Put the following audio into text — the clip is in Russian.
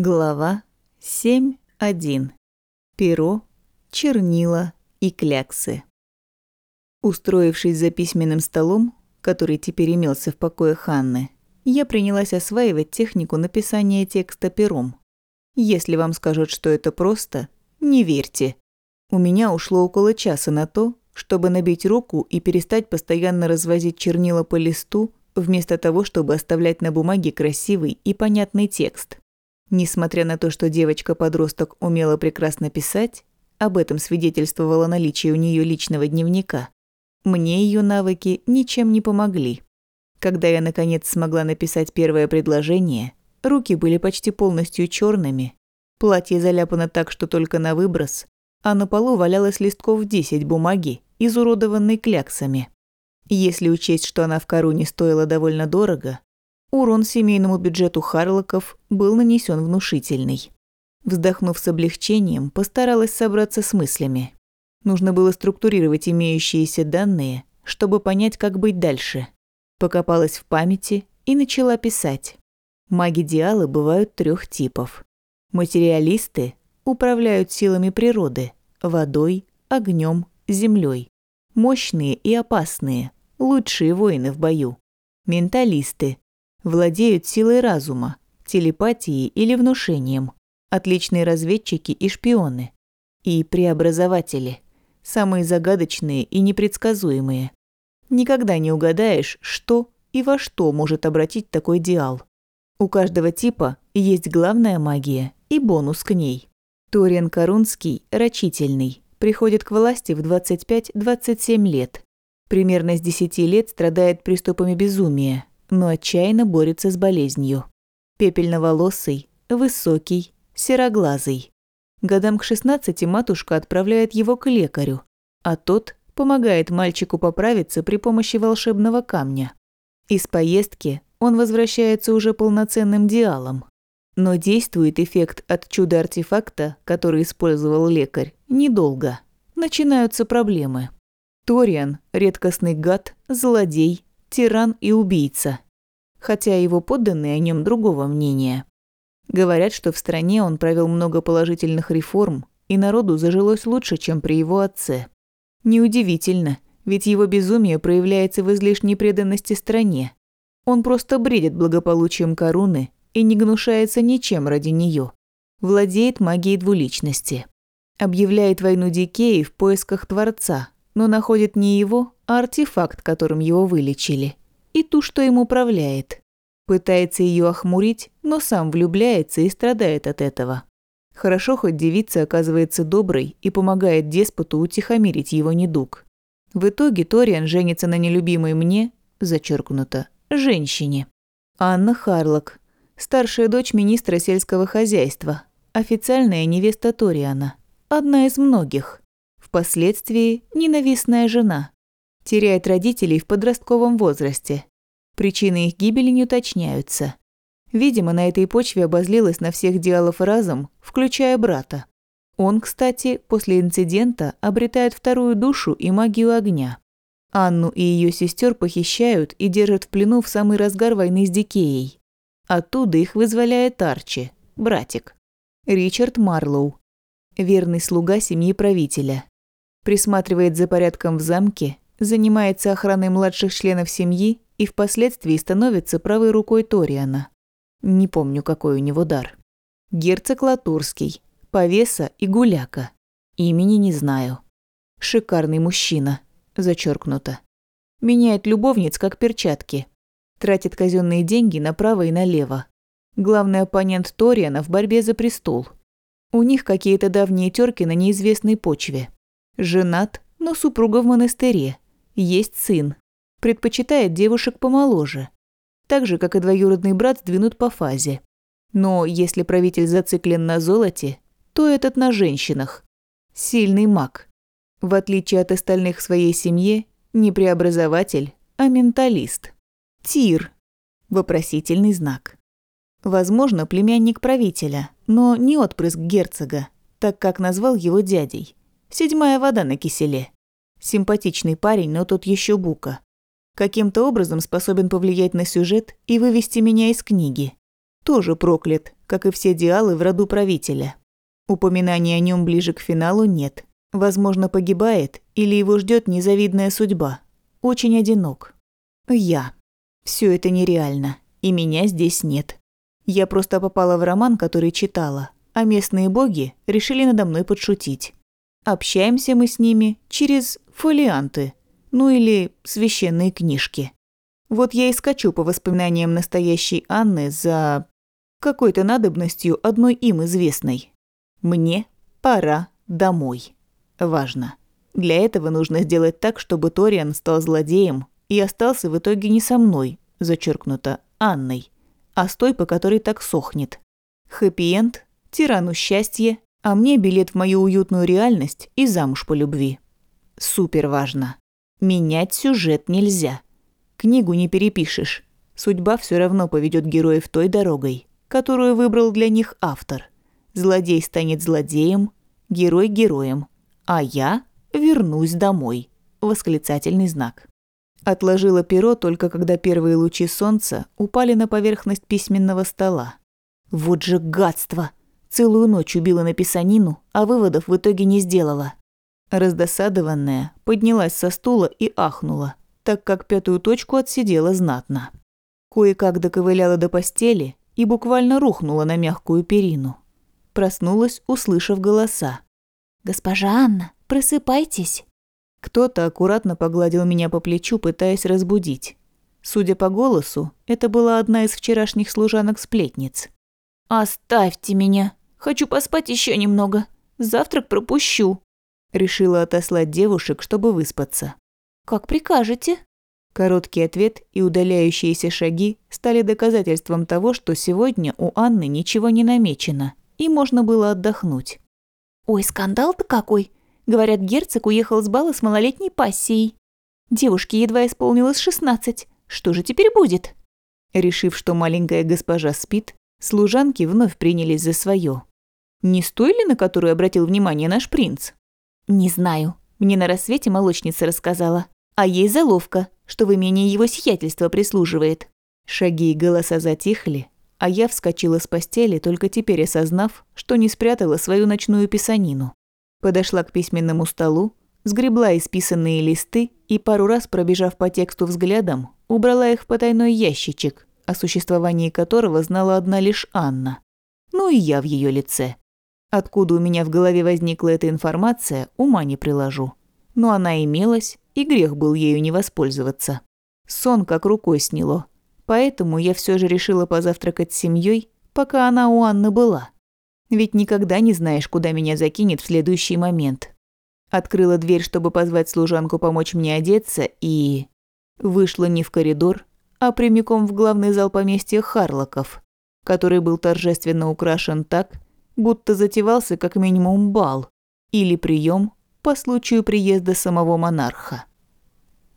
Глава 7.1. Перо, чернила и кляксы. Устроившись за письменным столом, который теперь имелся в покое Ханны, я принялась осваивать технику написания текста пером. Если вам скажут, что это просто, не верьте. У меня ушло около часа на то, чтобы набить руку и перестать постоянно развозить чернила по листу, вместо того, чтобы оставлять на бумаге красивый и понятный текст. Несмотря на то, что девочка-подросток умела прекрасно писать, об этом свидетельствовало наличие у нее личного дневника, мне ее навыки ничем не помогли. Когда я, наконец, смогла написать первое предложение, руки были почти полностью черными, платье заляпано так, что только на выброс, а на полу валялось листков 10 бумаги, изуродованной кляксами. Если учесть, что она в короне стоила довольно дорого, Урон семейному бюджету Харлоков был нанесен внушительный. Вздохнув с облегчением, постаралась собраться с мыслями. Нужно было структурировать имеющиеся данные, чтобы понять, как быть дальше. Покопалась в памяти и начала писать. Маги-диалы бывают трех типов. Материалисты управляют силами природы – водой, огнем, землей. Мощные и опасные, лучшие воины в бою. Менталисты владеют силой разума, телепатией или внушением, отличные разведчики и шпионы, и преобразователи, самые загадочные и непредсказуемые. Никогда не угадаешь, что и во что может обратить такой диал. У каждого типа есть главная магия и бонус к ней. Ториан Корунский, рачительный, приходит к власти в 25-27 лет. Примерно с 10 лет страдает приступами безумия, но отчаянно борется с болезнью. Пепельноволосый, высокий, сероглазый. Годам к 16 матушка отправляет его к лекарю, а тот помогает мальчику поправиться при помощи волшебного камня. Из поездки он возвращается уже полноценным диалом. Но действует эффект от чуда-артефакта, который использовал лекарь, недолго. Начинаются проблемы. Ториан – редкостный гад, злодей, тиран и убийца. Хотя его подданные о нем другого мнения. Говорят, что в стране он провел много положительных реформ, и народу зажилось лучше, чем при его отце. Неудивительно, ведь его безумие проявляется в излишней преданности стране. Он просто бредит благополучием короны и не гнушается ничем ради нее. Владеет магией двуличности. Объявляет войну Дикеи в поисках Творца, но находит не его, артефакт, которым его вылечили, и ту, что им управляет. Пытается ее охмурить, но сам влюбляется и страдает от этого. Хорошо, хоть девица оказывается доброй и помогает деспоту утихомирить его недуг. В итоге Ториан женится на нелюбимой мне, зачеркнуто, женщине. Анна Харлок, старшая дочь министра сельского хозяйства, официальная невеста Ториана, одна из многих. Впоследствии ненавистная жена. Теряет родителей в подростковом возрасте. Причины их гибели не уточняются. Видимо, на этой почве обозлилась на всех диалов разом, включая брата. Он, кстати, после инцидента обретает вторую душу и магию огня. Анну и ее сестер похищают и держат в плену в самый разгар войны с Дикеей. Оттуда их вызволяет Арчи, братик. Ричард Марлоу, верный слуга семьи правителя присматривает за порядком в замке, занимается охраной младших членов семьи и впоследствии становится правой рукой Ториана. Не помню, какой у него дар. Герцог Латурский, повеса и гуляка. Имени не знаю. Шикарный мужчина, зачеркнуто. Меняет любовниц, как перчатки. Тратит казенные деньги направо и налево. Главный оппонент Ториана в борьбе за престол. У них какие-то давние терки на неизвестной почве. Женат, но супруга в монастыре. Есть сын. Предпочитает девушек помоложе. Так же, как и двоюродный брат сдвинут по фазе. Но если правитель зациклен на золоте, то этот на женщинах. Сильный маг. В отличие от остальных в своей семье, не преобразователь, а менталист. Тир. Вопросительный знак. Возможно, племянник правителя, но не отпрыск герцога, так как назвал его дядей. Седьмая вода на киселе. Симпатичный парень, но тот еще бука. Каким-то образом способен повлиять на сюжет и вывести меня из книги. тоже проклят, как и все диалы в роду правителя. Упоминаний о нем ближе к финалу нет. Возможно, погибает или его ждет незавидная судьба. Очень одинок. Я. Все это нереально, и меня здесь нет. Я просто попала в роман, который читала, а местные боги решили надо мной подшутить. Общаемся мы с ними через фолианты, ну или священные книжки. Вот я и скачу по воспоминаниям настоящей Анны за какой-то надобностью одной им известной. Мне пора домой. Важно. Для этого нужно сделать так, чтобы Ториан стал злодеем и остался в итоге не со мной, зачеркнуто, Анной, а с той, по которой так сохнет. Хэппи-энд, тирану счастье, а мне билет в мою уютную реальность и замуж по любви. Супер важно. Менять сюжет нельзя. Книгу не перепишешь. Судьба все равно поведет героев той дорогой, которую выбрал для них автор. Злодей станет злодеем, герой – героем, а я вернусь домой. Восклицательный знак. Отложила перо только когда первые лучи солнца упали на поверхность письменного стола. Вот же гадство! Целую ночь убила на писанину, а выводов в итоге не сделала. Раздосадованная, поднялась со стула и ахнула так как пятую точку отсидела знатно. Кое-как доковыляла до постели и буквально рухнула на мягкую перину. Проснулась, услышав голоса. «Госпожа Анна, просыпайтесь!» Кто-то аккуратно погладил меня по плечу, пытаясь разбудить. Судя по голосу, это была одна из вчерашних служанок-сплетниц. «Оставьте меня! Хочу поспать еще немного. Завтрак пропущу!» Решила отослать девушек, чтобы выспаться. «Как прикажете». Короткий ответ и удаляющиеся шаги стали доказательством того, что сегодня у Анны ничего не намечено, и можно было отдохнуть. «Ой, скандал-то какой! Говорят, герцог уехал с бала с малолетней пассией. Девушке едва исполнилось шестнадцать. Что же теперь будет?» Решив, что маленькая госпожа спит, служанки вновь принялись за свое. «Не с той ли, на которую обратил внимание наш принц?» «Не знаю. Мне на рассвете молочница рассказала а ей заловка, что в имении его сиятельства прислуживает. Шаги и голоса затихли, а я вскочила с постели, только теперь осознав, что не спрятала свою ночную писанину. Подошла к письменному столу, сгребла исписанные листы и пару раз, пробежав по тексту взглядом, убрала их в потайной ящичек, о существовании которого знала одна лишь Анна. Ну и я в ее лице. Откуда у меня в голове возникла эта информация, ума не приложу. Но она имелась, и грех был ею не воспользоваться. Сон как рукой сняло, поэтому я все же решила позавтракать с семьей, пока она у Анны была. Ведь никогда не знаешь, куда меня закинет в следующий момент. Открыла дверь, чтобы позвать служанку помочь мне одеться, и... Вышла не в коридор, а прямиком в главный зал поместья Харлоков, который был торжественно украшен так, будто затевался как минимум бал или прием по случаю приезда самого монарха.